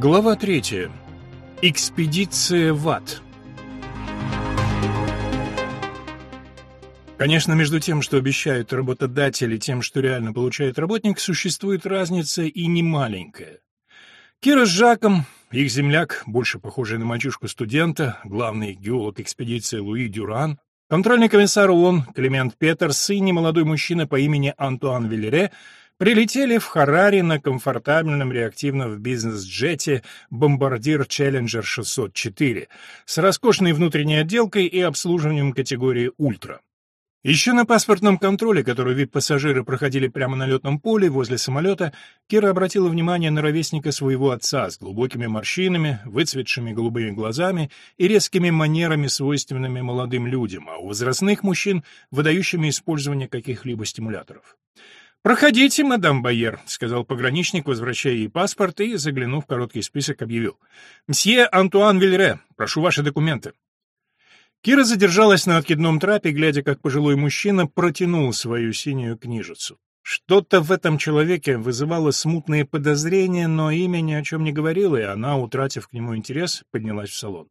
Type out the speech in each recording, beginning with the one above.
Глава третья. Экспедиция в ад. Конечно, между тем, что обещают работодатели, и тем, что реально получает работник, существует разница и немаленькая. Кира с Жаком, их земляк, больше похожий на мальчишку-студента, главный геолог экспедиции Луи Дюран, контрольный комиссар ООН Климент Петерс и немолодой мужчина по имени Антуан Виллере прилетели в Харари на комфортабельном реактивном бизнес-джете «Бомбардир Челленджер 604» с роскошной внутренней отделкой и обслуживанием категории «Ультра». Еще на паспортном контроле, который вип-пассажиры проходили прямо на летном поле возле самолета, Кира обратила внимание на ровесника своего отца с глубокими морщинами, выцветшими голубыми глазами и резкими манерами, свойственными молодым людям, а у возрастных мужчин — выдающими использование каких-либо стимуляторов. «Проходите, мадам Байер», — сказал пограничник, возвращая ей паспорт и, заглянув в короткий список, объявил. «Мсье Антуан Вильре, прошу ваши документы». Кира задержалась на откидном трапе, глядя, как пожилой мужчина протянул свою синюю книжицу. Что-то в этом человеке вызывало смутные подозрения, но имя ни о чем не говорило, и она, утратив к нему интерес, поднялась в салон.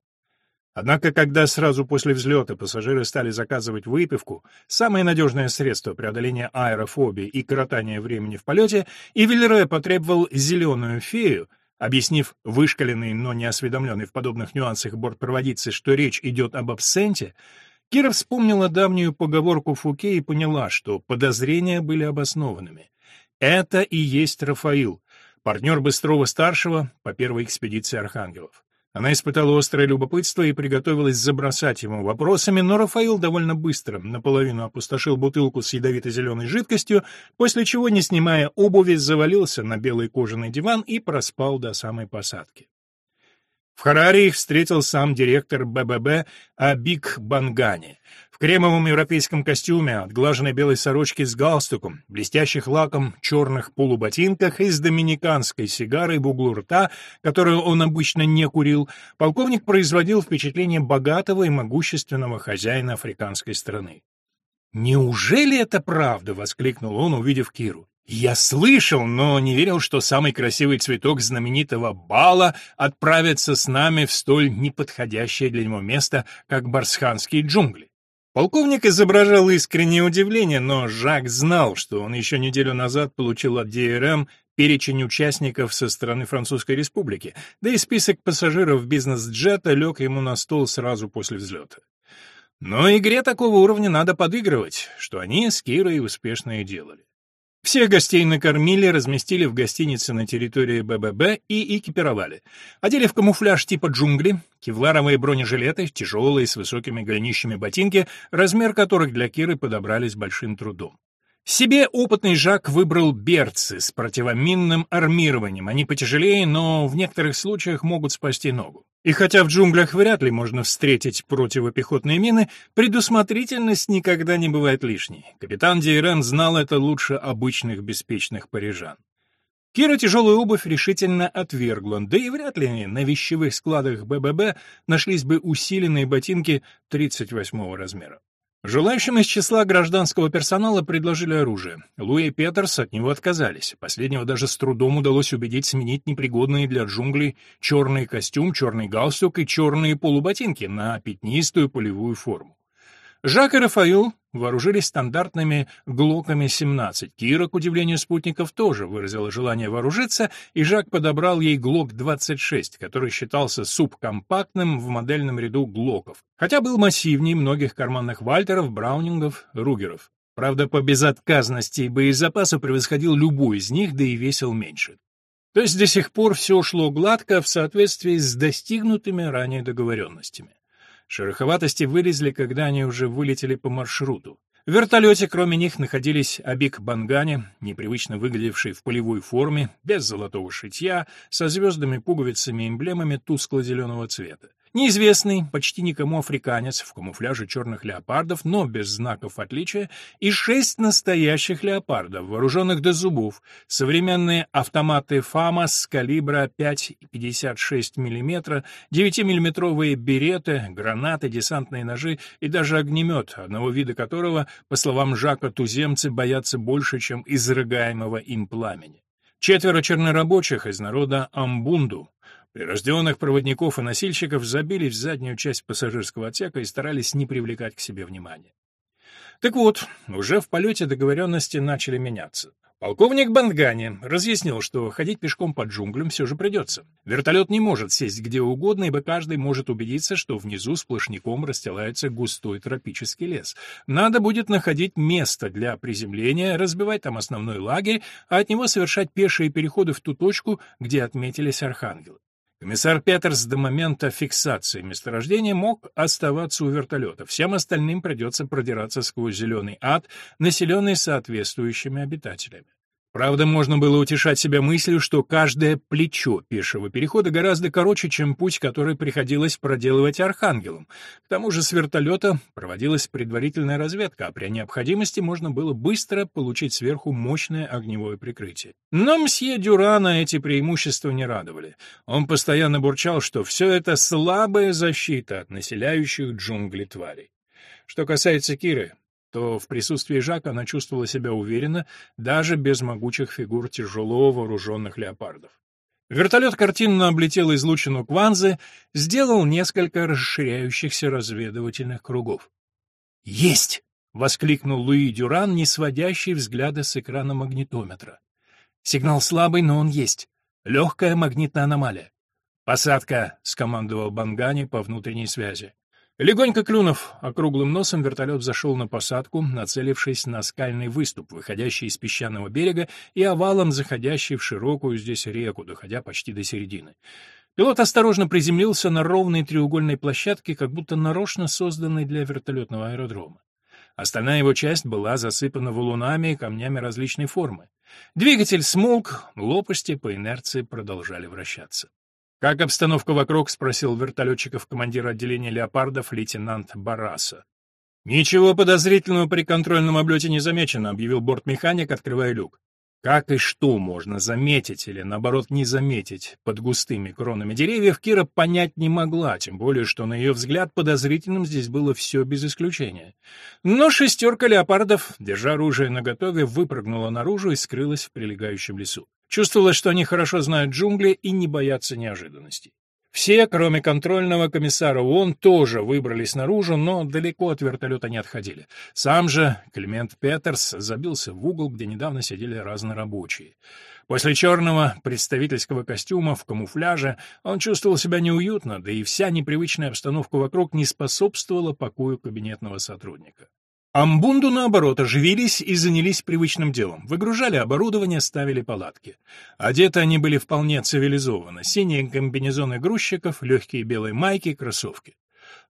Однако, когда сразу после взлета пассажиры стали заказывать выпивку, самое надежное средство преодоления аэрофобии и коротания времени в полете, и Вильре потребовал «зеленую фею», Объяснив вышкаленный, но не осведомленный в подобных нюансах бортпроводице, что речь идет об абсенте, Кира вспомнила давнюю поговорку Фуке и поняла, что подозрения были обоснованными. Это и есть Рафаил, партнер Быстрова-старшего по первой экспедиции Архангелов. Она испытала острое любопытство и приготовилась забросать ему вопросами, но Рафаил довольно быстро наполовину опустошил бутылку с ядовито-зеленой жидкостью, после чего, не снимая обуви, завалился на белый кожаный диван и проспал до самой посадки. В Хараре их встретил сам директор БББ Абик Бангани. В кремовом европейском костюме, отглаженной белой сорочке с галстуком, блестящих лаком черных полуботинках и с доминиканской сигарой в углу рта, которую он обычно не курил, полковник производил впечатление богатого и могущественного хозяина африканской страны. «Неужели это правда?» — воскликнул он, увидев Киру. Я слышал, но не верил, что самый красивый цветок знаменитого бала отправится с нами в столь неподходящее для него место, как барсханские джунгли. Полковник изображал искреннее удивление, но Жак знал, что он еще неделю назад получил от ДРМ перечень участников со стороны Французской Республики, да и список пассажиров бизнес-джета лег ему на стол сразу после взлета. Но игре такого уровня надо подыгрывать, что они с Кирой успешно и делали. Всех гостей накормили, разместили в гостинице на территории БББ и экипировали. Одели в камуфляж типа джунгли, кевларовые бронежилеты, тяжелые с высокими голенищами ботинки, размер которых для Киры подобрались большим трудом. Себе опытный Жак выбрал берцы с противоминным армированием. Они потяжелее, но в некоторых случаях могут спасти ногу. И хотя в джунглях вряд ли можно встретить противопехотные мины, предусмотрительность никогда не бывает лишней. Капитан Дейрен знал это лучше обычных беспечных парижан. Кира тяжелую обувь решительно отвергла, да и вряд ли на вещевых складах БББ нашлись бы усиленные ботинки 38 размера. Желающим из числа гражданского персонала предложили оружие. Луи и Петерс от него отказались. Последнего даже с трудом удалось убедить сменить непригодные для джунглей черный костюм, черный галстук и черные полуботинки на пятнистую полевую форму. Жак и Рафаил вооружились стандартными ГЛОКами-17. Кира, к удивлению спутников, тоже выразила желание вооружиться, и Жак подобрал ей ГЛОК-26, который считался субкомпактным в модельном ряду ГЛОКов, хотя был массивнее многих карманных Вальтеров, Браунингов, Ругеров. Правда, по безотказности и боезапасу превосходил любой из них, да и весил меньше. То есть до сих пор все шло гладко в соответствии с достигнутыми ранее договоренностями. Шероховатости вылезли, когда они уже вылетели по маршруту. В вертолете, кроме них, находились Абик Бангани, непривычно выглядевший в полевой форме, без золотого шитья, со звездами, пуговицами и эмблемами тускло-зеленого цвета. Неизвестный, почти никому африканец в камуфляже черных леопардов, но без знаков отличия, и шесть настоящих леопардов, вооруженных до зубов, современные автоматы ФАМАС калибра 5,56 мм, 9-миллиметровые береты, гранаты, десантные ножи и даже огнемет, одного вида которого, по словам Жака, туземцы боятся больше, чем изрыгаемого им пламени. Четверо чернорабочих из народа Амбунду, Прирожденных проводников и носильщиков забили в заднюю часть пассажирского отсека и старались не привлекать к себе внимания. Так вот, уже в полете договоренности начали меняться. Полковник Бангани разъяснил, что ходить пешком по джунглям все же придется. Вертолет не может сесть где угодно, ибо каждый может убедиться, что внизу сплошняком расстилается густой тропический лес. Надо будет находить место для приземления, разбивать там основной лагерь, а от него совершать пешие переходы в ту точку, где отметились архангелы. Комиссар Петерс до момента фиксации месторождения мог оставаться у вертолета. Всем остальным придется продираться сквозь зеленый ад, населенный соответствующими обитателями. Правда, можно было утешать себя мыслью, что каждое плечо пешего перехода гораздо короче, чем путь, который приходилось проделывать архангелам. К тому же с вертолета проводилась предварительная разведка, а при необходимости можно было быстро получить сверху мощное огневое прикрытие. Но мсье Дюрана эти преимущества не радовали. Он постоянно бурчал, что все это слабая защита от населяющих джунгли тварей. Что касается Киры, то в присутствии Жака она чувствовала себя уверенно, даже без могучих фигур тяжело вооруженных леопардов. Вертолет картинно облетел излучину Кванзы, сделал несколько расширяющихся разведывательных кругов. «Есть!» — воскликнул Луи Дюран, не сводящий взгляда с экрана магнитометра. «Сигнал слабый, но он есть. Легкая магнитная аномалия. «Посадка!» — скомандовал Бангани по внутренней связи. Легонько клюнув округлым носом, вертолет зашел на посадку, нацелившись на скальный выступ, выходящий из песчаного берега и овалом заходящий в широкую здесь реку, доходя почти до середины. Пилот осторожно приземлился на ровной треугольной площадке, как будто нарочно созданной для вертолетного аэродрома. Остальная его часть была засыпана валунами и камнями различной формы. Двигатель смолк, лопасти по инерции продолжали вращаться. «Как обстановка вокруг?» — спросил вертолетчиков командир отделения «Леопардов» лейтенант Бараса. «Ничего подозрительного при контрольном облете не замечено», — объявил бортмеханик, открывая люк. Как и что можно заметить или, наоборот, не заметить под густыми кронами деревьев, Кира понять не могла, тем более, что, на ее взгляд, подозрительным здесь было все без исключения. Но шестерка леопардов, держа оружие наготове, выпрыгнула наружу и скрылась в прилегающем лесу. Чувствовалось, что они хорошо знают джунгли и не боятся неожиданностей. Все, кроме контрольного комиссара ООН, тоже выбрались наружу, но далеко от вертолета не отходили. Сам же Климент Петерс забился в угол, где недавно сидели разнорабочие. После черного представительского костюма в камуфляже он чувствовал себя неуютно, да и вся непривычная обстановка вокруг не способствовала покою кабинетного сотрудника. Амбунду, наоборот, оживились и занялись привычным делом. Выгружали оборудование, ставили палатки. Одеты они были вполне цивилизованно. Синие комбинезоны грузчиков, легкие белые майки, кроссовки.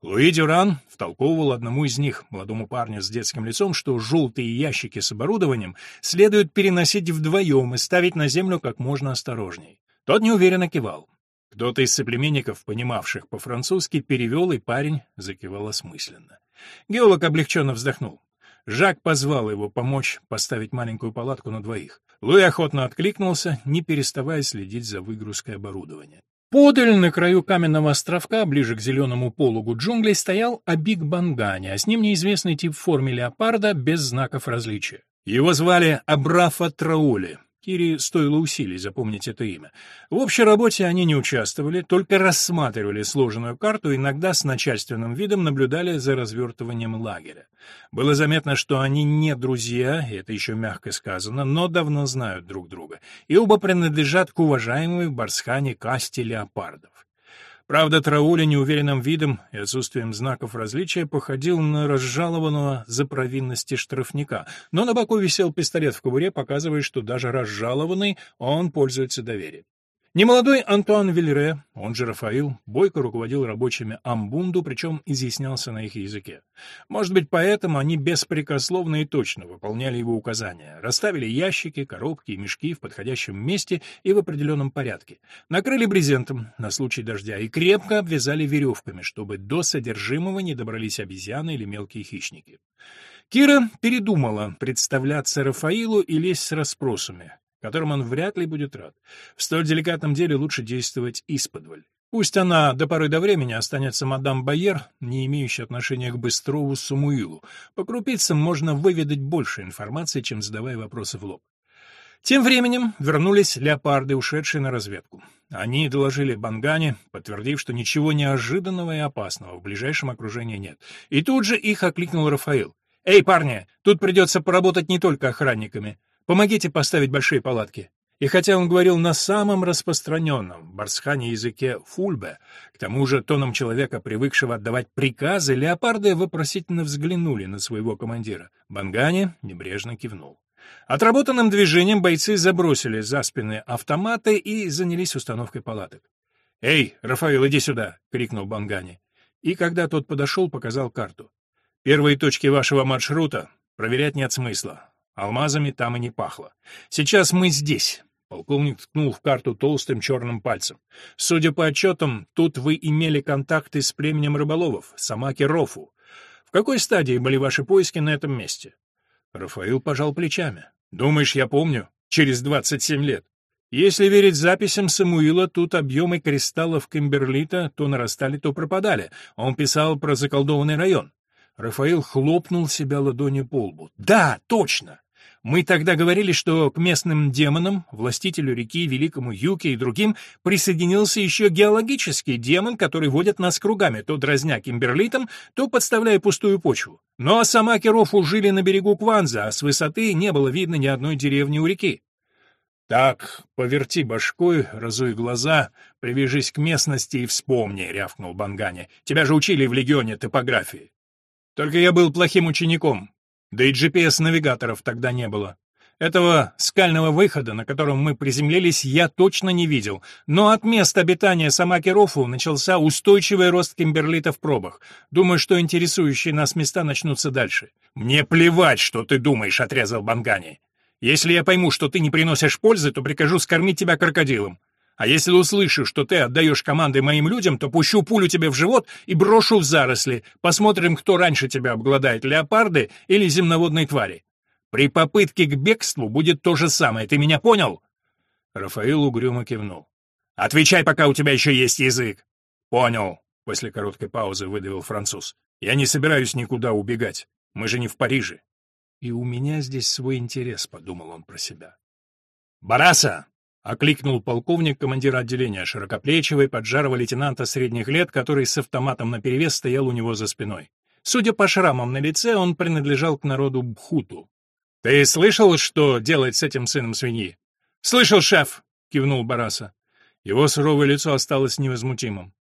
Луи Дюран втолковывал одному из них, молодому парню с детским лицом, что желтые ящики с оборудованием следует переносить вдвоем и ставить на землю как можно осторожней. Тот неуверенно кивал. Кто-то из соплеменников, понимавших по-французски, перевел, и парень закивал осмысленно. Геолог облегченно вздохнул. Жак позвал его помочь поставить маленькую палатку на двоих. Луи охотно откликнулся, не переставая следить за выгрузкой оборудования. Подаль на краю каменного островка, ближе к зеленому пологу джунглей, стоял Абик Бангани, а с ним неизвестный тип в форме леопарда без знаков различия. Его звали Абрафа Траули, Кире стоило усилий запомнить это имя. В общей работе они не участвовали, только рассматривали сложенную карту, иногда с начальственным видом наблюдали за развертыванием лагеря. Было заметно, что они не друзья, это еще мягко сказано, но давно знают друг друга, и оба принадлежат к уважаемой в Барсхане касте леопардов. Правда, Траули неуверенным видом и отсутствием знаков различия походил на разжалованного за провинности штрафника, но на боку висел пистолет в кобуре, показывая, что даже разжалованный он пользуется доверием. Немолодой Антуан Вильре, он же Рафаил, бойко руководил рабочими Амбунду, причем изъяснялся на их языке. Может быть, поэтому они беспрекословно и точно выполняли его указания. Расставили ящики, коробки и мешки в подходящем месте и в определенном порядке. Накрыли брезентом на случай дождя и крепко обвязали веревками, чтобы до содержимого не добрались обезьяны или мелкие хищники. Кира передумала представляться Рафаилу и лезть с расспросами которым он вряд ли будет рад. В столь деликатном деле лучше действовать исподволь. Пусть она до поры до времени останется мадам Байер, не имеющей отношения к Быстрову Самуилу. По крупицам можно выведать больше информации, чем задавая вопросы в лоб. Тем временем вернулись леопарды, ушедшие на разведку. Они доложили Бангане, подтвердив, что ничего неожиданного и опасного в ближайшем окружении нет. И тут же их окликнул Рафаил. «Эй, парни, тут придется поработать не только охранниками. Помогите поставить большие палатки». И хотя он говорил на самом распространенном в Барсхане языке фульбе, к тому же тоном человека, привыкшего отдавать приказы, леопарды вопросительно взглянули на своего командира. Бангане небрежно кивнул. Отработанным движением бойцы забросили за спины автоматы и занялись установкой палаток. «Эй, Рафаил, иди сюда!» — крикнул Бангани. И когда тот подошел, показал карту. «Первые точки вашего маршрута проверять нет смысла. Алмазами там и не пахло. Сейчас мы здесь». Полковник ткнул в карту толстым черным пальцем. «Судя по отчетам, тут вы имели контакты с племенем рыболовов, Самаки Рофу. В какой стадии были ваши поиски на этом месте?» Рафаил пожал плечами. «Думаешь, я помню? Через двадцать семь лет. Если верить записям Самуила, тут объемы кристаллов Кимберлита то нарастали, то пропадали. Он писал про заколдованный район. Рафаил хлопнул себя ладонью по лбу. «Да, точно! Мы тогда говорили, что к местным демонам, властителю реки, великому Юке и другим, присоединился еще геологический демон, который водит нас кругами, то дразня кимберлитом, то подставляя пустую почву. Но сама Кирофу жили на берегу Кванза, а с высоты не было видно ни одной деревни у реки. «Так, поверти башкой, разуй глаза, привяжись к местности и вспомни», — рявкнул Бангани. «Тебя же учили в легионе топографии». «Только я был плохим учеником. Да и GPS-навигаторов тогда не было. Этого скального выхода, на котором мы приземлились, я точно не видел, но от места обитания Самаки Рофу начался устойчивый рост кимберлита в пробах. Думаю, что интересующие нас места начнутся дальше. «Мне плевать, что ты думаешь», — отрезал Бангани. «Если я пойму, что ты не приносишь пользы, то прикажу скормить тебя крокодилом. А если услышу, что ты отдаешь команды моим людям, то пущу пулю тебе в живот и брошу в заросли. Посмотрим, кто раньше тебя обгладает, леопарды или земноводные твари. При попытке к бегству будет то же самое, ты меня понял?» Рафаил угрюмо кивнул. «Отвечай, пока у тебя еще есть язык!» «Понял», — после короткой паузы выдавил француз. «Я не собираюсь никуда убегать. Мы же не в Париже». «И у меня здесь свой интерес», — подумал он про себя. «Бараса!» Окликнул полковник командира отделения, широкоплечего и поджарого лейтенанта средних лет, который с автоматом наперевес стоял у него за спиной. Судя по шрамам на лице, он принадлежал к народу Бхуту. «Ты слышал, что делать с этим сыном свиньи?» «Слышал, шеф!» — кивнул Бараса. Его суровое лицо осталось невозмутимым.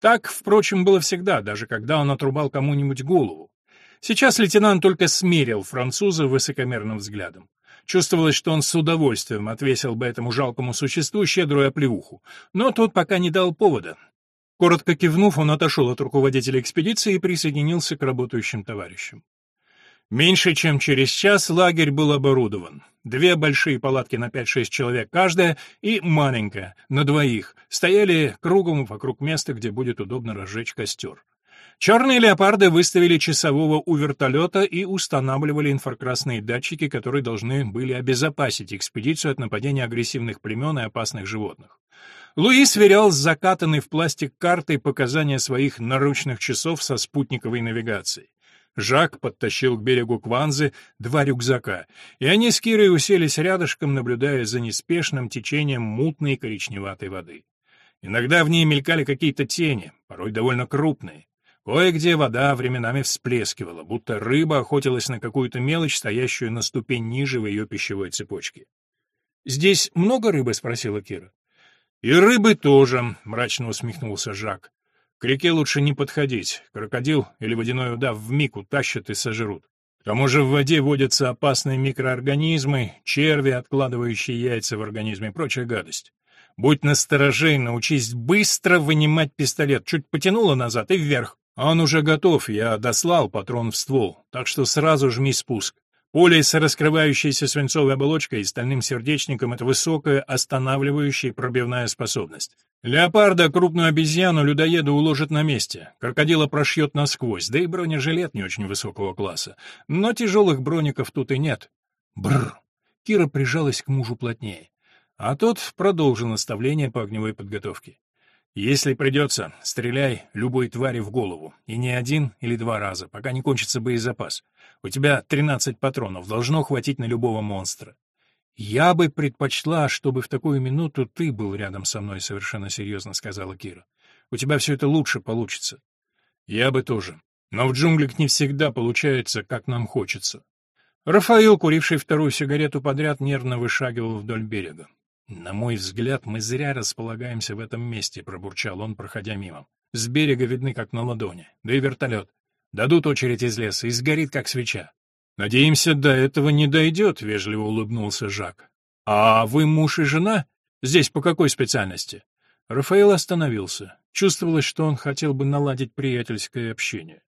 Так, впрочем, было всегда, даже когда он отрубал кому-нибудь голову. Сейчас лейтенант только смерил француза высокомерным взглядом. Чувствовалось, что он с удовольствием отвесил бы этому жалкому существу щедрую оплеуху, но тот пока не дал повода. Коротко кивнув, он отошел от руководителя экспедиции и присоединился к работающим товарищам. Меньше чем через час лагерь был оборудован. Две большие палатки на 5-6 человек каждая и маленькая, на двоих, стояли кругом вокруг места, где будет удобно разжечь костер. Черные леопарды выставили часового у вертолета и устанавливали инфракрасные датчики, которые должны были обезопасить экспедицию от нападения агрессивных племен и опасных животных. Луи сверял с закатанной в пластик картой показания своих наручных часов со спутниковой навигацией. Жак подтащил к берегу Кванзы два рюкзака, и они с Кирой уселись рядышком, наблюдая за неспешным течением мутной коричневатой воды. Иногда в ней мелькали какие-то тени, порой довольно крупные. Кое-где вода временами всплескивала, будто рыба охотилась на какую-то мелочь, стоящую на ступень ниже в ее пищевой цепочке. «Здесь много рыбы?» — спросила Кира. «И рыбы тоже», — мрачно усмехнулся Жак. «К реке лучше не подходить. Крокодил или водяной удав вмиг утащат и сожрут. К тому же в воде водятся опасные микроорганизмы, черви, откладывающие яйца в организме и прочая гадость. Будь настороже, научись быстро вынимать пистолет. Чуть потянуло назад и вверх. «Он уже готов, я дослал патрон в ствол, так что сразу жми спуск. Пуля с раскрывающейся свинцовой оболочкой и стальным сердечником — это высокая останавливающая пробивная способность. Леопарда, крупную обезьяну, людоеда уложит на месте. Крокодила прошьет насквозь, да и бронежилет не очень высокого класса. Но тяжелых броников тут и нет. Бррр. Кира прижалась к мужу плотнее. А тот продолжил наставление по огневой подготовке. Если придется, стреляй любой твари в голову, и не один или два раза, пока не кончится боезапас. У тебя 13 патронов, должно хватить на любого монстра. «Я бы предпочла, чтобы в такую минуту ты был рядом со мной», — совершенно серьезно сказала Кира. «У тебя все это лучше получится». «Я бы тоже. Но в джунглях не всегда получается, как нам хочется». Рафаил, куривший вторую сигарету подряд, нервно вышагивал вдоль берега. «На мой взгляд, мы зря располагаемся в этом месте», — пробурчал он, проходя мимо. «С берега видны, как на ладони. Да и вертолет. Дадут очередь из леса и сгорит, как свеча». «Надеемся, до этого не дойдет», — вежливо улыбнулся Жак. «А вы муж и жена? Здесь по какой специальности?» Рафаэл остановился. Чувствовалось, что он хотел бы наладить приятельское общение.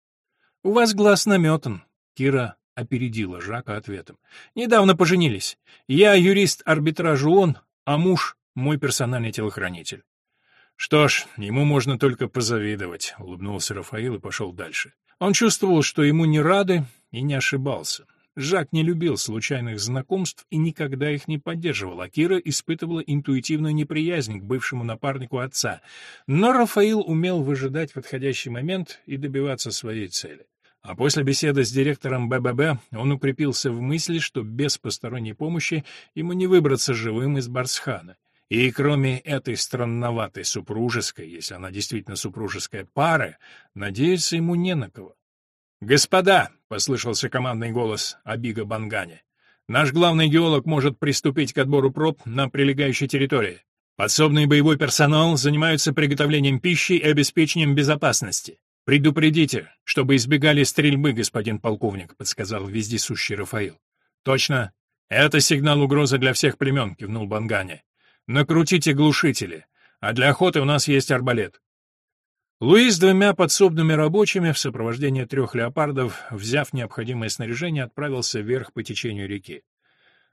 «У вас глаз наметан», — Кира опередила Жака ответом. «Недавно поженились. Я юрист арбитража ООН, а муж — мой персональный телохранитель». «Что ж, ему можно только позавидовать», — улыбнулся Рафаил и пошел дальше. Он чувствовал, что ему не рады, и не ошибался. Жак не любил случайных знакомств и никогда их не поддерживал, а Кира испытывала интуитивную неприязнь к бывшему напарнику отца. Но Рафаил умел выжидать подходящий момент и добиваться своей цели. А после беседы с директором БББ он укрепился в мысли, что без посторонней помощи ему не выбраться живым из Барсхана. И кроме этой странноватой супружеской, если она действительно супружеская пары, надеяться ему не на кого. «Господа!» — послышался командный голос Абига Бангани. «Наш главный геолог может приступить к отбору проб на прилегающей территории. Подсобный боевой персонал занимается приготовлением пищи и обеспечением безопасности. «Предупредите, чтобы избегали стрельбы, господин полковник», — подсказал вездесущий Рафаил. «Точно. Это сигнал угрозы для всех племен», — кивнул Бангане. «Накрутите глушители, а для охоты у нас есть арбалет». Луи с двумя подсобными рабочими в сопровождении трех леопардов, взяв необходимое снаряжение, отправился вверх по течению реки.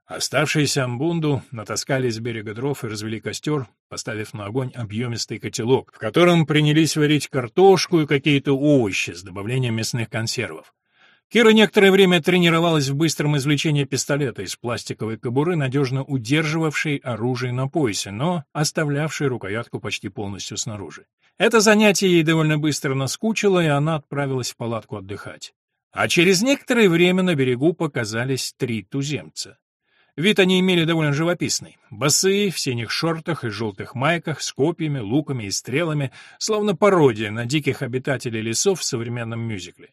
Оставшиеся амбунду натаскали с берега дров и развели костер, поставив на огонь объемистый котелок, в котором принялись варить картошку и какие-то овощи с добавлением мясных консервов. Кира некоторое время тренировалась в быстром извлечении пистолета из пластиковой кобуры, надежно удерживавшей оружие на поясе, но оставлявшей рукоятку почти полностью снаружи. Это занятие ей довольно быстро наскучило, и она отправилась в палатку отдыхать. А через некоторое время на берегу показались три туземца. Вид они имели довольно живописный. Босые, в синих шортах и желтых майках, с копьями, луками и стрелами, словно пародия на диких обитателей лесов в современном мюзикле.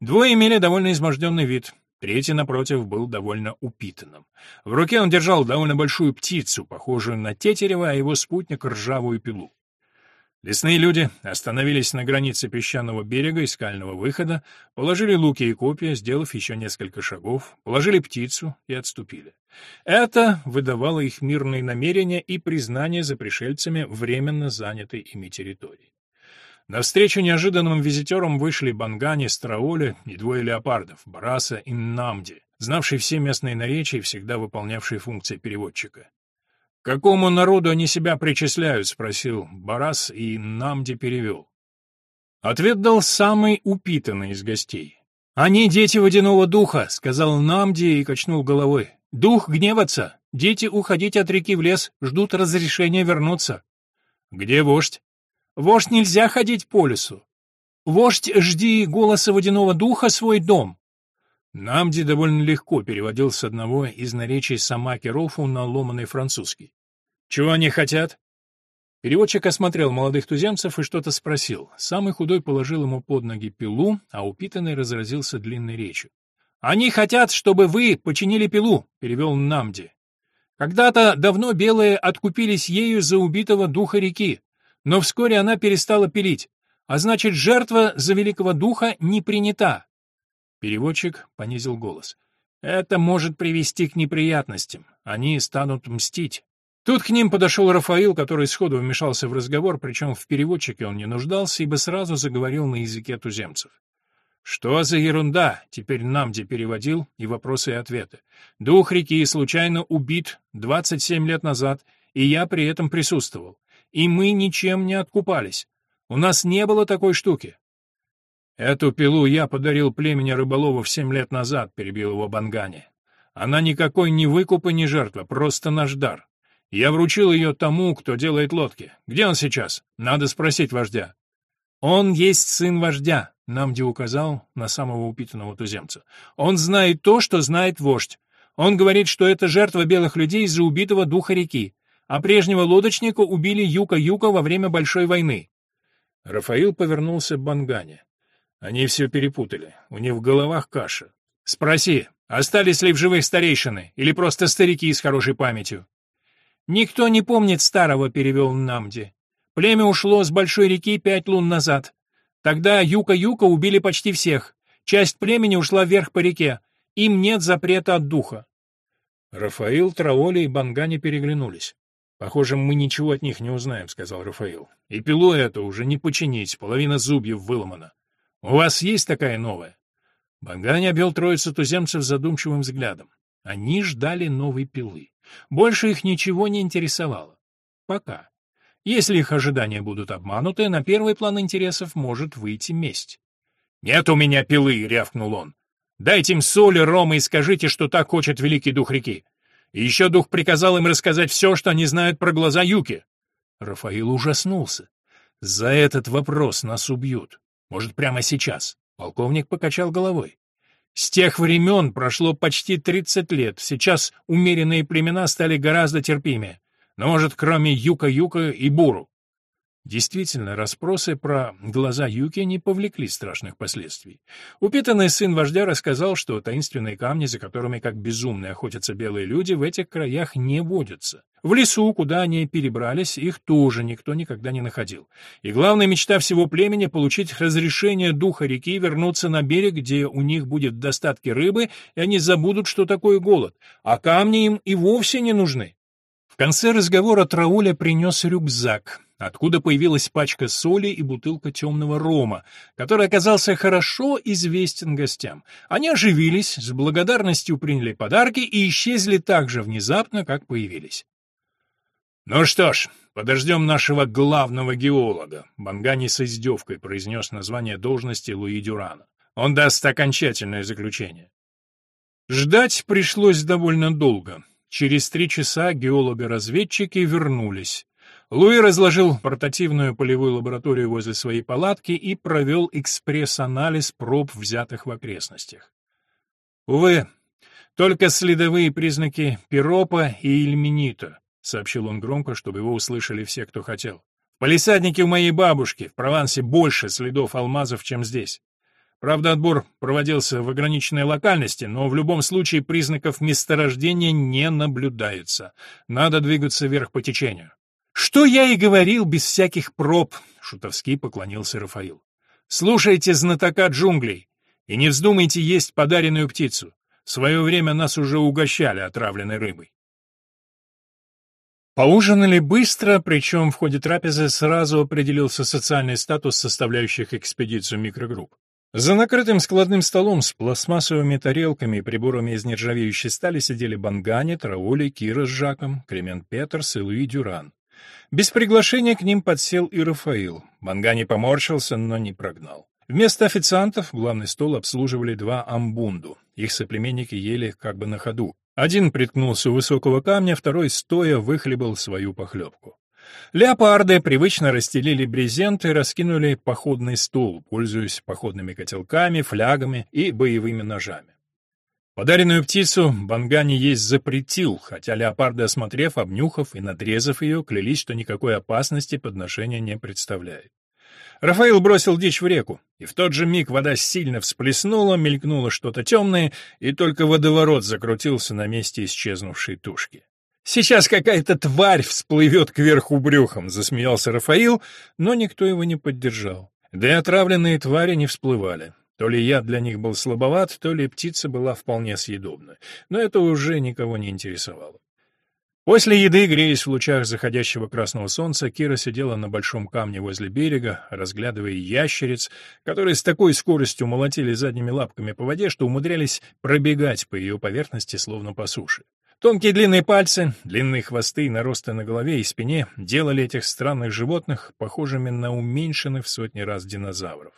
Двое имели довольно изможденный вид, третий, напротив, был довольно упитанным. В руке он держал довольно большую птицу, похожую на тетерева, а его спутник — ржавую пилу. Лесные люди остановились на границе песчаного берега и скального выхода, положили луки и копья, сделав еще несколько шагов, положили птицу и отступили. Это выдавало их мирные намерения и признание за пришельцами временно занятой ими территории. Навстречу неожиданным визитерам вышли Бангани, Страоли и двое леопардов, Бараса и Намди, знавшие все местные наречия и всегда выполнявшие функции переводчика какому народу они себя причисляют?» — спросил Барас, и Намди перевел. Ответ дал самый упитанный из гостей. «Они дети водяного духа», — сказал Намди и качнул головой. «Дух гневаться. Дети уходить от реки в лес, ждут разрешения вернуться». «Где вождь?» «Вождь нельзя ходить по лесу. Вождь, жди голоса водяного духа свой дом». Намди довольно легко переводил с одного из наречий Самаки Рофу на ломаный французский. «Чего они хотят?» Переводчик осмотрел молодых туземцев и что-то спросил. Самый худой положил ему под ноги пилу, а упитанный разразился длинной речью. «Они хотят, чтобы вы починили пилу», — перевел Намди. «Когда-то давно белые откупились ею за убитого духа реки, но вскоре она перестала пилить, а значит, жертва за великого духа не принята. Переводчик понизил голос. «Это может привести к неприятностям. Они станут мстить». Тут к ним подошел Рафаил, который сходу вмешался в разговор, причем в переводчике он не нуждался, ибо сразу заговорил на языке туземцев. «Что за ерунда?» — теперь Намди переводил и вопросы и ответы. «Дух реки случайно убит 27 лет назад, и я при этом присутствовал. И мы ничем не откупались. У нас не было такой штуки. «Эту пилу я подарил племени рыболовов семь лет назад», — перебил его Бангани. «Она никакой не выкуп и не жертва, просто наш дар. Я вручил ее тому, кто делает лодки. Где он сейчас? Надо спросить вождя». «Он есть сын вождя», — Намди указал на самого упитанного туземца. «Он знает то, что знает вождь. Он говорит, что это жертва белых людей из-за убитого духа реки, а прежнего лодочника убили Юка-Юка во время Большой войны. Рафаил повернулся к Бангане. Они все перепутали, у них в головах каша. Спроси, остались ли в живых старейшины, или просто старики с хорошей памятью? Никто не помнит старого, перевел Намди. Племя ушло с большой реки пять лун назад. Тогда Юка-Юка убили почти всех. Часть племени ушла вверх по реке. Им нет запрета от духа. Рафаил, Траоли и Бангани переглянулись. «Похоже, мы ничего от них не узнаем», — сказал Рафаил. «И пилу это уже не починить, половина зубьев выломана. У вас есть такая новая?» Бангани обвел троицу туземцев задумчивым взглядом. Они ждали новой пилы. Больше их ничего не интересовало. Пока. Если их ожидания будут обмануты, на первый план интересов может выйти месть. «Нет у меня пилы!» — рявкнул он. «Дайте им соли, рома и скажите, что так хочет великий дух реки. И еще дух приказал им рассказать все, что они знают про глаза Юки». Рафаил ужаснулся. «За этот вопрос нас убьют. Может, прямо сейчас?» Полковник покачал головой. С тех времен прошло почти 30 лет, сейчас умеренные племена стали гораздо терпимее. Но, может, кроме Юка-Юка и Буру. Действительно, расспросы про глаза Юки не повлекли страшных последствий. Упитанный сын вождя рассказал, что таинственные камни, за которыми как безумные охотятся белые люди, в этих краях не водятся. В лесу, куда они перебрались, их тоже никто никогда не находил. И главная мечта всего племени — получить разрешение духа реки вернуться на берег, где у них будет достатки рыбы, и они забудут, что такое голод, а камни им и вовсе не нужны. В конце разговора Трауля принес рюкзак — откуда появилась пачка соли и бутылка темного рома, который оказался хорошо известен гостям. Они оживились, с благодарностью приняли подарки и исчезли так же внезапно, как появились. «Ну что ж, подождем нашего главного геолога», — Бангани с издевкой произнес название должности Луи Дюрана. «Он даст окончательное заключение». Ждать пришлось довольно долго. Через три часа геолога-разведчики вернулись. Луи разложил портативную полевую лабораторию возле своей палатки и провел экспресс-анализ проб, взятых в окрестностях. Увы, только следовые признаки пиропа и эльминита, сообщил он громко, чтобы его услышали все, кто хотел. В полисаднике у моей бабушки в Провансе больше следов алмазов, чем здесь. Правда, отбор проводился в ограниченной локальности, но в любом случае признаков месторождения не наблюдается. Надо двигаться вверх по течению. «Что я и говорил, без всяких проб», — шутовски поклонился Рафаил. «Слушайте знатока джунглей и не вздумайте есть подаренную птицу. В свое время нас уже угощали отравленной рыбой». Поужинали быстро, причем в ходе трапезы сразу определился социальный статус составляющих экспедицию микрогрупп. За накрытым складным столом с пластмассовыми тарелками и приборами из нержавеющей стали сидели Бангани, Траули, Кира с Жаком, Кремент Петерс и Луи Дюран. Без приглашения к ним подсел и Рафаил. Мангани поморщился, но не прогнал. Вместо официантов главный стол обслуживали два амбунду. Их соплеменники ели как бы на ходу. Один приткнулся у высокого камня, второй, стоя, выхлебал свою похлебку. Леопарды привычно расстелили брезент и раскинули походный стул, пользуясь походными котелками, флягами и боевыми ножами. Подаренную птицу Бангани есть запретил, хотя леопарды, осмотрев, обнюхав и надрезав ее, клялись, что никакой опасности подношения не представляет. Рафаил бросил дичь в реку, и в тот же миг вода сильно всплеснула, мелькнуло что-то темное, и только водоворот закрутился на месте исчезнувшей тушки. «Сейчас какая-то тварь всплывет кверху брюхом», — засмеялся Рафаил, но никто его не поддержал. Да и отравленные твари не всплывали. То ли яд для них был слабоват, то ли птица была вполне съедобна, но это уже никого не интересовало. После еды, греясь в лучах заходящего красного солнца, Кира сидела на большом камне возле берега, разглядывая ящериц, которые с такой скоростью молотили задними лапками по воде, что умудрялись пробегать по ее поверхности, словно по суше. Тонкие длинные пальцы, длинные хвосты и наросты на голове и спине делали этих странных животных похожими на уменьшенных в сотни раз динозавров.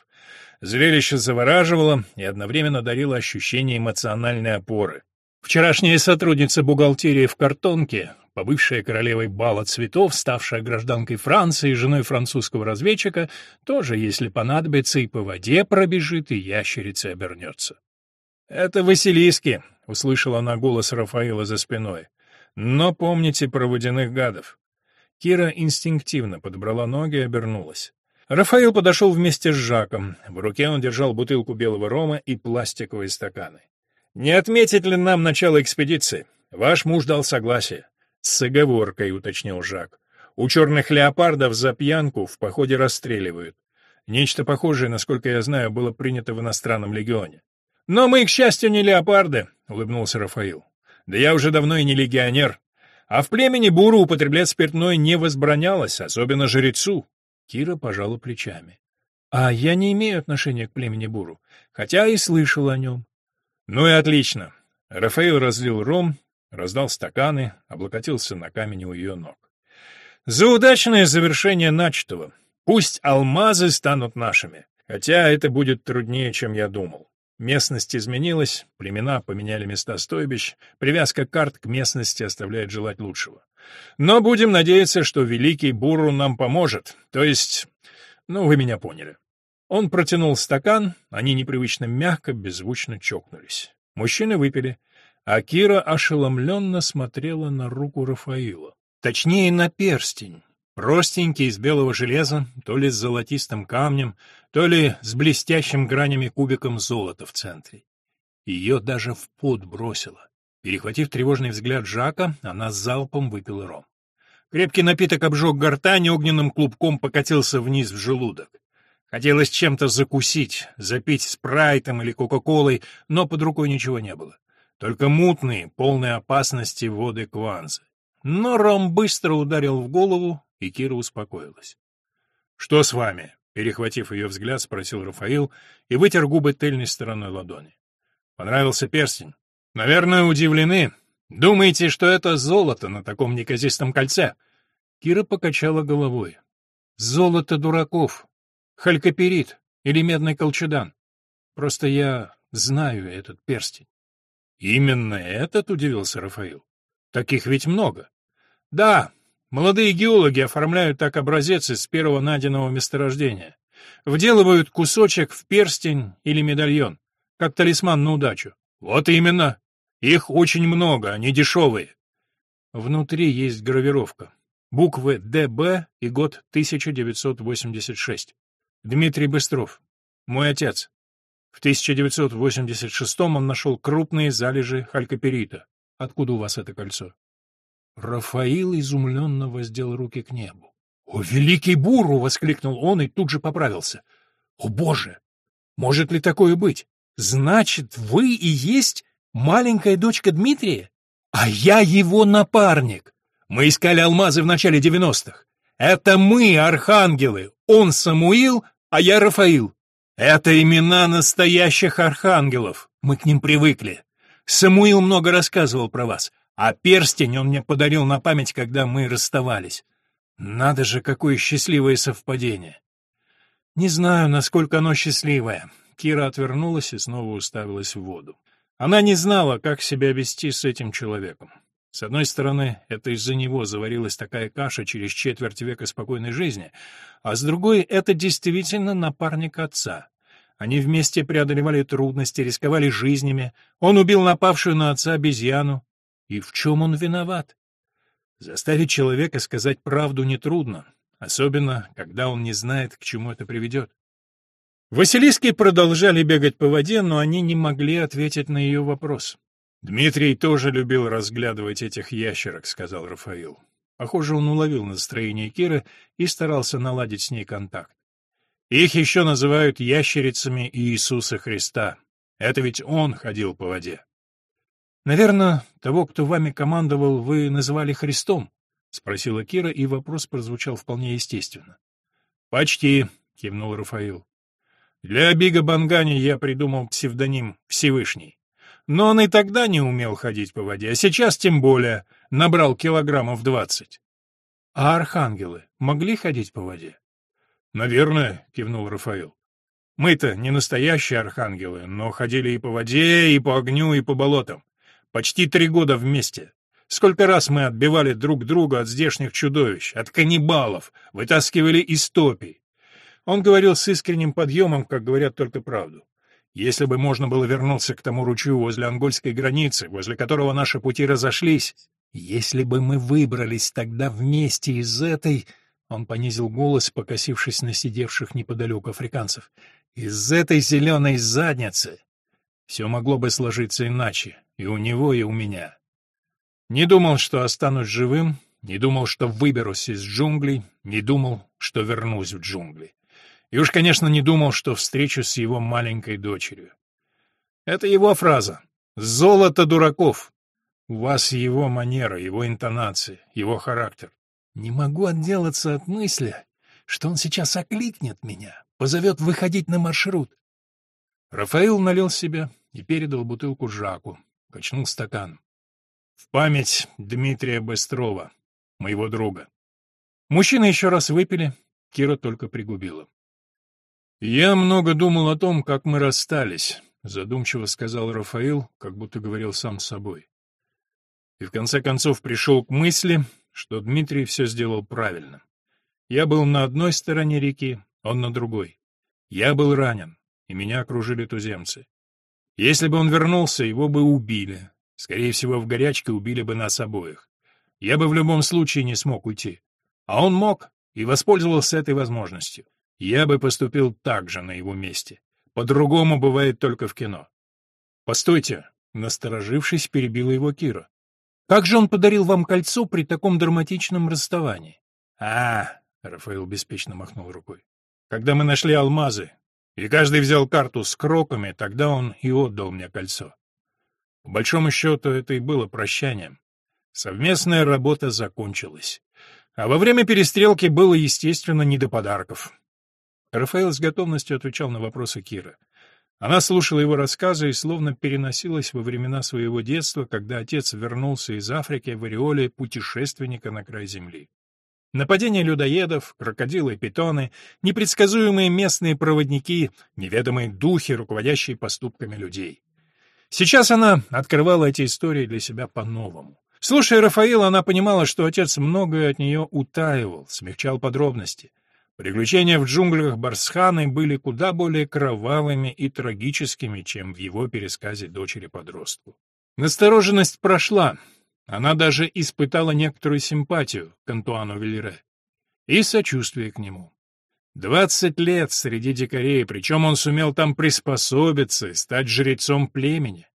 Зрелище завораживало и одновременно дарило ощущение эмоциональной опоры. Вчерашняя сотрудница бухгалтерии в картонке, побывшая королевой бала цветов, ставшая гражданкой Франции и женой французского разведчика, тоже, если понадобится, и по воде пробежит, и ящерицей обернется. «Это Василиски», — услышала она голос Рафаила за спиной. «Но помните про водяных гадов». Кира инстинктивно подобрала ноги и обернулась. Рафаил подошел вместе с Жаком. В руке он держал бутылку белого рома и пластиковые стаканы. «Не отметить ли нам начало экспедиции? Ваш муж дал согласие». «С оговоркой», — уточнил Жак. «У черных леопардов за пьянку в походе расстреливают. Нечто похожее, насколько я знаю, было принято в иностранном легионе». «Но мы, к счастью, не леопарды», — улыбнулся Рафаил. «Да я уже давно и не легионер. А в племени Буру употреблять спиртное не возбранялось, особенно жрецу». Кира пожала плечами. «А я не имею отношения к племени Буру, хотя и слышал о нем». «Ну и отлично». Рафаил разлил ром, раздал стаканы, облокотился на камень у ее ног. «За удачное завершение начатого. Пусть алмазы станут нашими, хотя это будет труднее, чем я думал. Местность изменилась, племена поменяли места стойбищ, привязка карт к местности оставляет желать лучшего. Но будем надеяться, что великий Буру нам поможет, то есть... Ну, вы меня поняли. Он протянул стакан, они непривычно мягко, беззвучно чокнулись. Мужчины выпили, а Кира ошеломленно смотрела на руку Рафаила. Точнее, на перстень, Простенький, из белого железа, то ли с золотистым камнем, то ли с блестящим гранями кубиком золота в центре. Ее даже в пот бросило. Перехватив тревожный взгляд Жака, она залпом выпила ром. Крепкий напиток обжег гортань, огненным клубком покатился вниз в желудок. Хотелось чем-то закусить, запить спрайтом или кока-колой, но под рукой ничего не было. Только мутные, полные опасности воды Кванзы. Но ром быстро ударил в голову, и Кира успокоилась. «Что с вами?» — перехватив ее взгляд, спросил Рафаил и вытер губы тыльной стороной ладони. «Понравился перстень? Наверное, удивлены. Думаете, что это золото на таком неказистом кольце?» Кира покачала головой. «Золото дураков. Халькоперит или медный колчедан. Просто я знаю этот перстень». «Именно этот?» — удивился Рафаил. «Таких ведь много». «Да, Молодые геологи оформляют так образец из первого найденного месторождения. Вделывают кусочек в перстень или медальон, как талисман на удачу. Вот именно. Их очень много, они дешевые. Внутри есть гравировка. Буквы ДБ и год 1986. Дмитрий Быстров. Мой отец. В 1986 он нашел крупные залежи халькоперита. Откуда у вас это кольцо? Рафаил изумленно воздел руки к небу. «О, великий Буру!» — воскликнул он и тут же поправился. «О, Боже! Может ли такое быть? Значит, вы и есть маленькая дочка Дмитрия? А я его напарник! Мы искали алмазы в начале девяностых. Это мы, архангелы, он Самуил, а я Рафаил. Это имена настоящих архангелов, мы к ним привыкли. Самуил много рассказывал про вас. А перстень он мне подарил на память, когда мы расставались. Надо же, какое счастливое совпадение. Не знаю, насколько оно счастливое. Кира отвернулась и снова уставилась в воду. Она не знала, как себя вести с этим человеком. С одной стороны, это из-за него заварилась такая каша через четверть века спокойной жизни, а с другой, это действительно напарник отца. Они вместе преодолевали трудности, рисковали жизнями. Он убил напавшую на отца обезьяну, и в чем он виноват? Заставить человека сказать правду нетрудно, особенно, когда он не знает, к чему это приведет. Василиски продолжали бегать по воде, но они не могли ответить на ее вопрос. «Дмитрий тоже любил разглядывать этих ящерок», — сказал Рафаил. Похоже, он уловил настроение Киры и старался наладить с ней контакт. «Их еще называют ящерицами Иисуса Христа. Это ведь он ходил по воде». Наверное, того, кто вами командовал, вы называли Христом? спросила Кира, и вопрос прозвучал вполне естественно. Почти, кивнул Рафаил. Для Бига Бангани я придумал псевдоним Всевышний. Но он и тогда не умел ходить по воде, а сейчас тем более набрал килограммов двадцать. А архангелы могли ходить по воде? Наверное, кивнул Рафаил. Мы-то не настоящие архангелы, но ходили и по воде, и по огню, и по болотам. Почти три года вместе. Сколько раз мы отбивали друг друга от здешних чудовищ, от каннибалов, вытаскивали из топий. Он говорил с искренним подъемом, как говорят только правду. Если бы можно было вернуться к тому ручью возле ангольской границы, возле которого наши пути разошлись, если бы мы выбрались тогда вместе из этой... Он понизил голос, покосившись на сидевших неподалеку африканцев. «Из этой зеленой задницы все могло бы сложиться иначе, и у него, и у меня. Не думал, что останусь живым, не думал, что выберусь из джунглей, не думал, что вернусь в джунгли. И уж, конечно, не думал, что встречусь с его маленькой дочерью. Это его фраза. «Золото дураков». У вас его манера, его интонации, его характер. Не могу отделаться от мысли, что он сейчас окликнет меня, позовет выходить на маршрут. Рафаил налил себе и передал бутылку Жаку, качнул стакан. В память Дмитрия Быстрова, моего друга. Мужчины еще раз выпили, Кира только пригубила. «Я много думал о том, как мы расстались», — задумчиво сказал Рафаил, как будто говорил сам с собой. И в конце концов пришел к мысли, что Дмитрий все сделал правильно. Я был на одной стороне реки, он на другой. Я был ранен, и меня окружили туземцы. Если бы он вернулся, его бы убили. Скорее всего, в горячке убили бы нас обоих. Я бы в любом случае не смог уйти. А он мог и воспользовался этой возможностью. Я бы поступил так же на его месте. По-другому бывает только в кино. «Постойте!» — насторожившись, перебила его Кира. Как же он подарил вам кольцо при таком драматичном расставании? А, Рафаэл беспечно махнул рукой. Когда мы нашли алмазы, и каждый взял карту с кроками, тогда он и отдал мне кольцо. По большому счету, это и было прощанием. Совместная работа закончилась. А во время перестрелки было, естественно, не до подарков. Рафаэл с готовностью отвечал на вопросы Кира. Она слушала его рассказы и словно переносилась во времена своего детства, когда отец вернулся из Африки в ореоле путешественника на край земли. Нападения людоедов, крокодилы и питоны, непредсказуемые местные проводники, неведомые духи, руководящие поступками людей. Сейчас она открывала эти истории для себя по-новому. Слушая Рафаила, она понимала, что отец многое от нее утаивал, смягчал подробности — Приключения в джунглях Барсханы были куда более кровавыми и трагическими, чем в его пересказе дочери-подростку. Настороженность прошла. Она даже испытала некоторую симпатию к Антуану Велере и сочувствие к нему. Двадцать лет среди дикарей, причем он сумел там приспособиться и стать жрецом племени.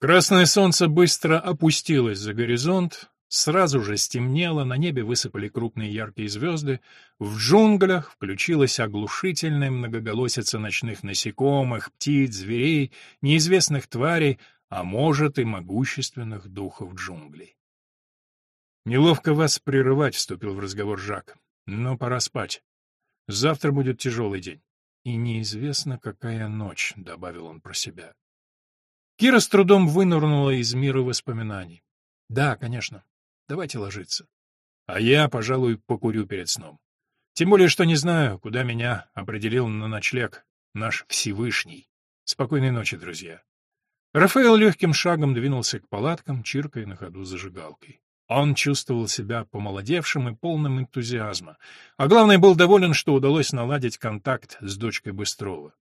Красное солнце быстро опустилось за горизонт, Сразу же стемнело, на небе высыпали крупные яркие звезды, в джунглях включилась оглушительная многоголосица ночных насекомых, птиц, зверей, неизвестных тварей, а может и могущественных духов джунглей. «Неловко вас прерывать», — вступил в разговор Жак, — «но пора спать. Завтра будет тяжелый день. И неизвестно, какая ночь», — добавил он про себя. Кира с трудом вынырнула из мира воспоминаний. «Да, конечно. Давайте ложиться. А я, пожалуй, покурю перед сном. Тем более, что не знаю, куда меня определил на ночлег наш Всевышний. Спокойной ночи, друзья. Рафаэл легким шагом двинулся к палаткам, чиркая на ходу зажигалкой. Он чувствовал себя помолодевшим и полным энтузиазма, а главное, был доволен, что удалось наладить контакт с дочкой Быстрова.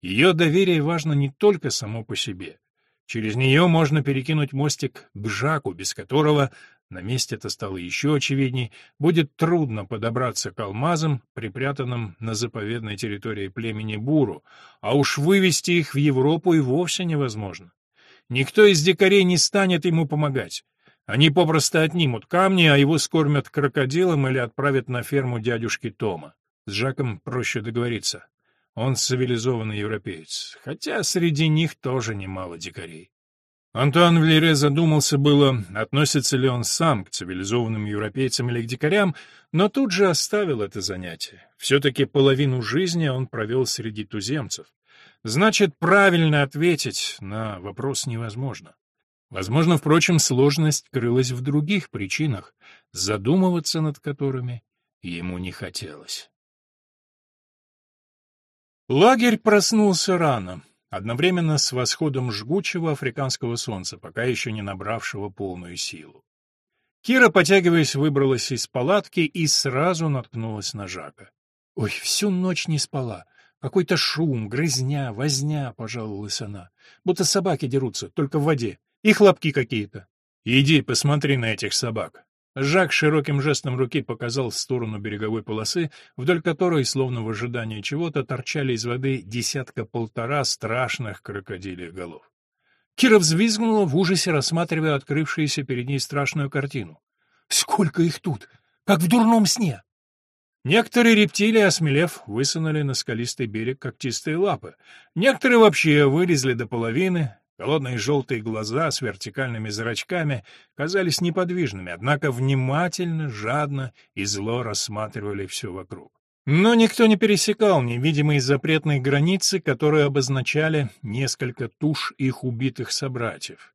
Ее доверие важно не только само по себе. Через нее можно перекинуть мостик к Жаку, без которого на месте это стало еще очевидней, будет трудно подобраться к алмазам, припрятанным на заповедной территории племени Буру, а уж вывести их в Европу и вовсе невозможно. Никто из дикарей не станет ему помогать. Они попросту отнимут камни, а его скормят крокодилом или отправят на ферму дядюшки Тома. С Жаком проще договориться. Он цивилизованный европеец, хотя среди них тоже немало дикарей. Антуан Влере задумался было, относится ли он сам к цивилизованным европейцам или к дикарям, но тут же оставил это занятие. Все-таки половину жизни он провел среди туземцев. Значит, правильно ответить на вопрос невозможно. Возможно, впрочем, сложность крылась в других причинах, задумываться над которыми ему не хотелось. Лагерь проснулся рано одновременно с восходом жгучего африканского солнца, пока еще не набравшего полную силу. Кира, потягиваясь, выбралась из палатки и сразу наткнулась на Жака. «Ой, всю ночь не спала. Какой-то шум, грызня, возня, — пожаловалась она. Будто собаки дерутся, только в воде. И хлопки какие-то. Иди, посмотри на этих собак. Жак широким жестом руки показал в сторону береговой полосы, вдоль которой, словно в ожидании чего-то, торчали из воды десятка-полтора страшных крокодилей голов. Кира взвизгнула в ужасе, рассматривая открывшуюся перед ней страшную картину. «Сколько их тут! Как в дурном сне!» Некоторые рептилии, осмелев, высунули на скалистый берег когтистые лапы. Некоторые вообще вылезли до половины, Холодные желтые глаза с вертикальными зрачками казались неподвижными, однако внимательно, жадно и зло рассматривали все вокруг. Но никто не пересекал невидимые запретные границы, которые обозначали несколько туш их убитых собратьев.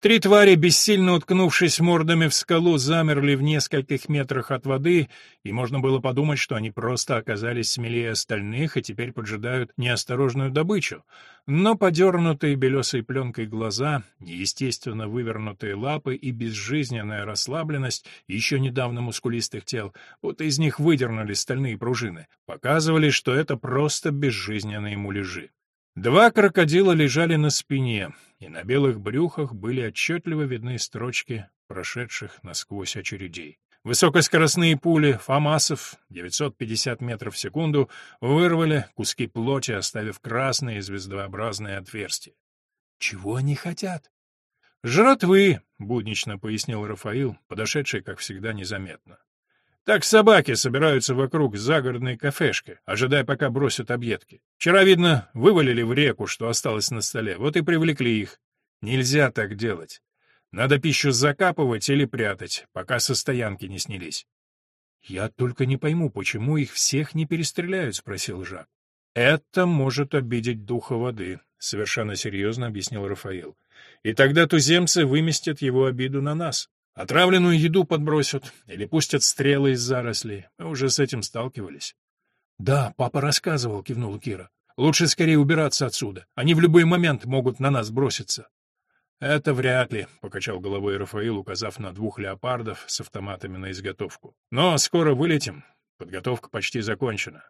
Три твари, бессильно уткнувшись мордами в скалу, замерли в нескольких метрах от воды, и можно было подумать, что они просто оказались смелее остальных и теперь поджидают неосторожную добычу. Но подернутые белесой пленкой глаза, неестественно вывернутые лапы и безжизненная расслабленность еще недавно мускулистых тел, вот из них выдернули стальные пружины, показывали, что это просто безжизненные муляжи. Два крокодила лежали на спине, и на белых брюхах были отчетливо видны строчки прошедших насквозь очередей. Высокоскоростные пули ФАМАСов 950 метров в секунду вырвали куски плоти, оставив красные звездообразные отверстия. Чего они хотят? «Жратвы», — буднично пояснил Рафаил, подошедший, как всегда, незаметно. Так собаки собираются вокруг загородной кафешки, ожидая, пока бросят объедки. Вчера, видно, вывалили в реку, что осталось на столе, вот и привлекли их. Нельзя так делать. Надо пищу закапывать или прятать, пока со стоянки не снялись. — Я только не пойму, почему их всех не перестреляют, — спросил Жак. — Это может обидеть духа воды, — совершенно серьезно объяснил Рафаил. — И тогда туземцы выместят его обиду на нас. Отравленную еду подбросят или пустят стрелы из зарослей. Мы уже с этим сталкивались. — Да, папа рассказывал, — кивнула Кира. — Лучше скорее убираться отсюда. Они в любой момент могут на нас броситься. — Это вряд ли, — покачал головой Рафаил, указав на двух леопардов с автоматами на изготовку. — Но скоро вылетим. Подготовка почти закончена.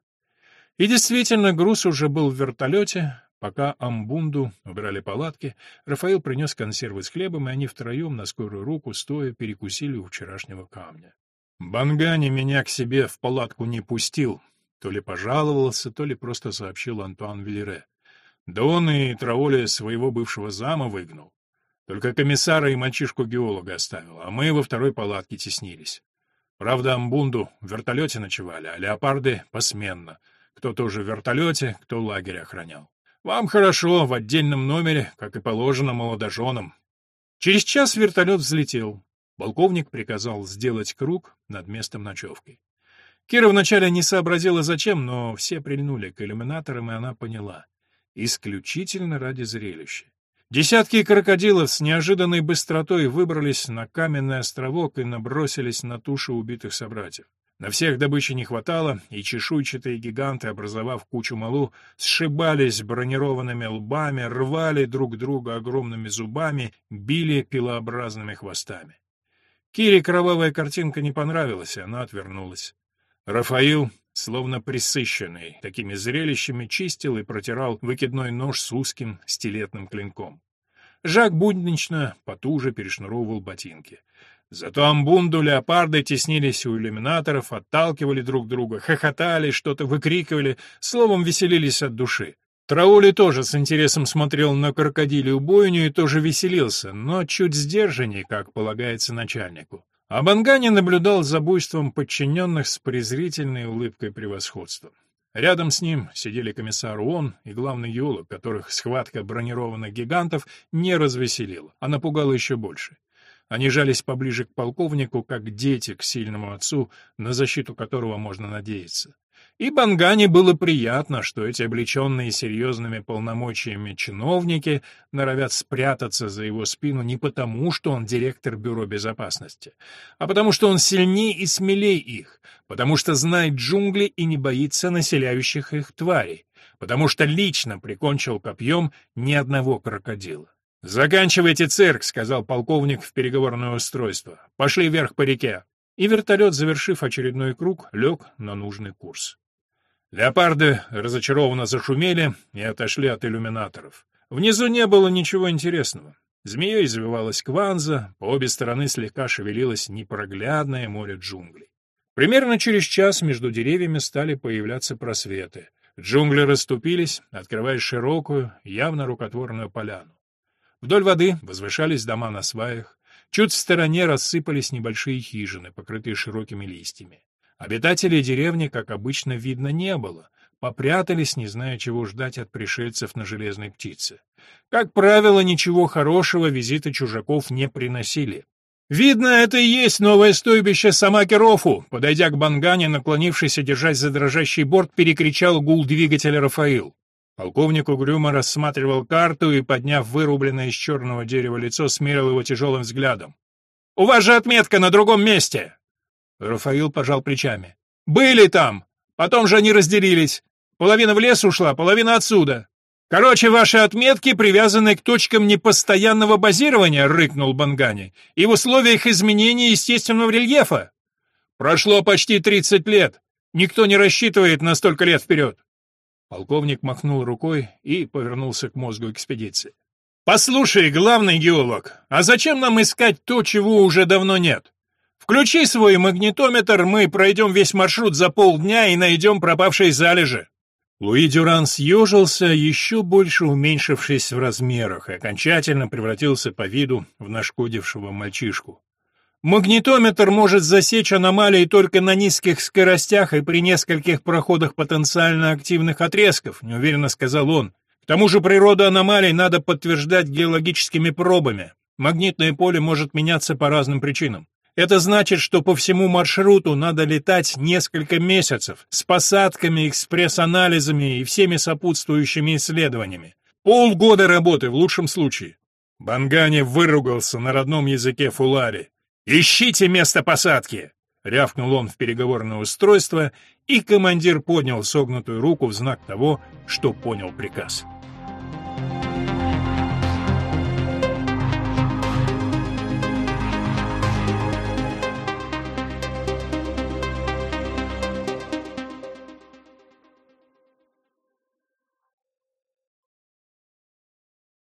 И действительно, груз уже был в вертолете, Пока Амбунду убирали палатки, Рафаил принес консервы с хлебом, и они втроем на скорую руку, стоя, перекусили у вчерашнего камня. «Бангани меня к себе в палатку не пустил», то ли пожаловался, то ли просто сообщил Антуан Велере. Да он и Трауля своего бывшего зама выгнал. Только комиссара и мальчишку-геолога оставил, а мы во второй палатке теснились. Правда, Амбунду в вертолете ночевали, а леопарды — посменно. Кто тоже в вертолете, кто лагерь охранял. Вам хорошо, в отдельном номере, как и положено молодоженам. Через час вертолет взлетел. Полковник приказал сделать круг над местом ночевки. Кира вначале не сообразила зачем, но все прильнули к иллюминаторам, и она поняла. Исключительно ради зрелища. Десятки крокодилов с неожиданной быстротой выбрались на каменный островок и набросились на туши убитых собратьев. На всех добычи не хватало, и чешуйчатые гиганты, образовав кучу малу, сшибались бронированными лбами, рвали друг друга огромными зубами, били пилообразными хвостами. Кире кровавая картинка не понравилась, и она отвернулась. Рафаил, словно присыщенный такими зрелищами, чистил и протирал выкидной нож с узким стилетным клинком. Жак буднично потуже перешнуровывал ботинки. Зато амбунду леопарды теснились у иллюминаторов, отталкивали друг друга, хохотали, что-то выкрикивали, словом, веселились от души. Траули тоже с интересом смотрел на крокодилию бойню и тоже веселился, но чуть сдержанней, как полагается начальнику. А Бангани наблюдал за буйством подчиненных с презрительной улыбкой превосходства. Рядом с ним сидели комиссар ООН и главный геолог, которых схватка бронированных гигантов не развеселила, а напугала еще больше. Они жались поближе к полковнику, как дети к сильному отцу, на защиту которого можно надеяться. И Бангане было приятно, что эти облеченные серьезными полномочиями чиновники норовят спрятаться за его спину не потому, что он директор Бюро безопасности, а потому что он сильнее и смелее их, потому что знает джунгли и не боится населяющих их тварей, потому что лично прикончил копьем ни одного крокодила. «Заканчивайте цирк», — сказал полковник в переговорное устройство. «Пошли вверх по реке». И вертолет, завершив очередной круг, лег на нужный курс. Леопарды разочарованно зашумели и отошли от иллюминаторов. Внизу не было ничего интересного. Змеей извивалась кванза, по обе стороны слегка шевелилось непроглядное море джунглей. Примерно через час между деревьями стали появляться просветы. Джунгли расступились, открывая широкую, явно рукотворную поляну. Вдоль воды возвышались дома на сваях, чуть в стороне рассыпались небольшие хижины, покрытые широкими листьями. Обитателей деревни, как обычно, видно не было, попрятались, не зная, чего ждать от пришельцев на железной птице. Как правило, ничего хорошего визиты чужаков не приносили. «Видно, это и есть новое стойбище Самакерофу!» Подойдя к Бангане, наклонившийся держать за дрожащий борт, перекричал гул двигателя Рафаил. Полковник угрюмо рассматривал карту и, подняв вырубленное из черного дерева лицо, смерил его тяжелым взглядом. «У вас же отметка на другом месте!» Рафаил пожал плечами. «Были там! Потом же они разделились. Половина в лес ушла, половина отсюда. «Короче, ваши отметки привязаны к точкам непостоянного базирования», — рыкнул Бангани, «и в условиях изменения естественного рельефа. Прошло почти 30 лет. Никто не рассчитывает на столько лет вперед». Полковник махнул рукой и повернулся к мозгу экспедиции. «Послушай, главный геолог, а зачем нам искать то, чего уже давно нет? Включи свой магнитометр, мы пройдем весь маршрут за полдня и найдем пропавшие залежи». Луи Дюран съежился, еще больше уменьшившись в размерах, и окончательно превратился по виду в нашкодившего мальчишку. Магнитометр может засечь аномалии только на низких скоростях и при нескольких проходах потенциально активных отрезков, неуверенно сказал он. К тому же природу аномалий надо подтверждать геологическими пробами. Магнитное поле может меняться по разным причинам. Это значит, что по всему маршруту надо летать несколько месяцев с посадками, экспресс-анализами и всеми сопутствующими исследованиями. Полгода работы в лучшем случае. Бангани выругался на родном языке фулари. «Ищите место посадки!» — рявкнул он в переговорное устройство, и командир поднял согнутую руку в знак того, что понял приказ.